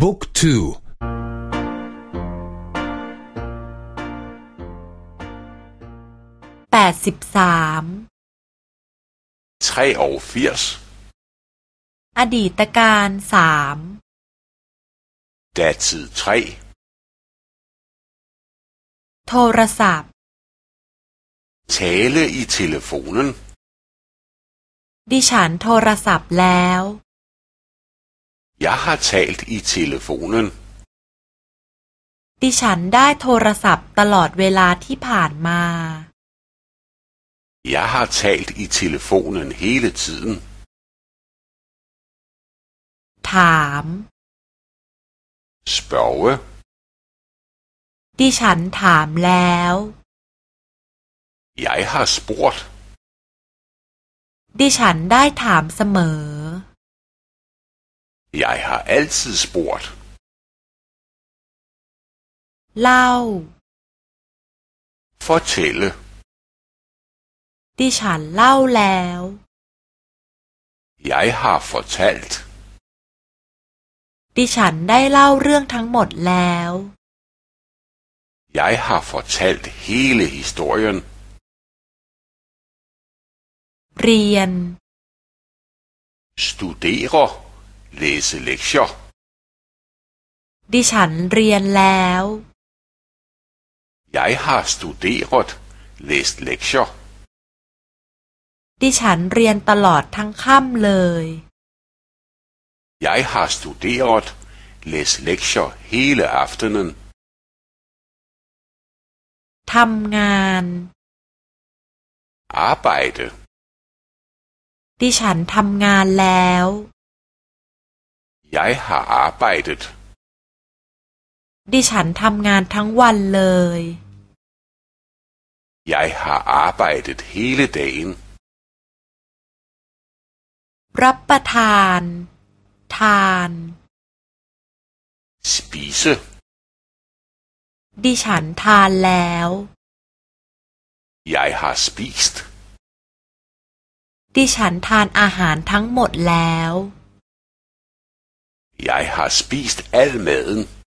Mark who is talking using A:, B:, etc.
A: บุ๊กทู
B: แปดสิบสามอดีตการสาม
A: ดตสาม
C: โทรศัพท์
A: ท a เล i t โทรศัพท์
B: ดิฉันโทรศัพท์แล้ว
A: Jeg har talt i telefonen.
B: ดิฉันได้โทรศัพท์ตลอดเวลาที่ผ่านมา
A: Jeg har talt i telefonen hele tiden. ถาม Spørge.
C: ดิฉันถามแล้ว
A: Jeg har spurgt.
C: ดิฉันได้ถามเสมอ
A: Jeg har altid spurgt. Lav. Fortælle.
C: ดิฉันเล่าแล้ว
A: Jeg har fortalt.
C: ดิฉันได้เล่าเรื่องทั้งหมดแล้ว
A: Jeg har fortalt hele historien. เรียน Studere. læse lektier
C: ดิฉันเรียนแล้ว
A: jeg har studeret læst lektier
B: ดิฉันเรียนตลอดทั้งค่ำเลย
A: jeg har studeret læst lektier hele aftenen
C: ทำงาน
A: arbejde
B: ดิฉันทำงานแล้ว
A: ยายหา r a r b e j ด
B: ดิฉันทำงานทั้งวันเลย
A: Jeg har arbejdet hele dagen.
C: รับประทาน ทาน
A: spise
C: ดิฉันทานแล้ว
A: Jeg har spist.
C: ดิ
B: ฉันทานอาหารทั้งหมดแล้ว
A: Jeg har spist al maden.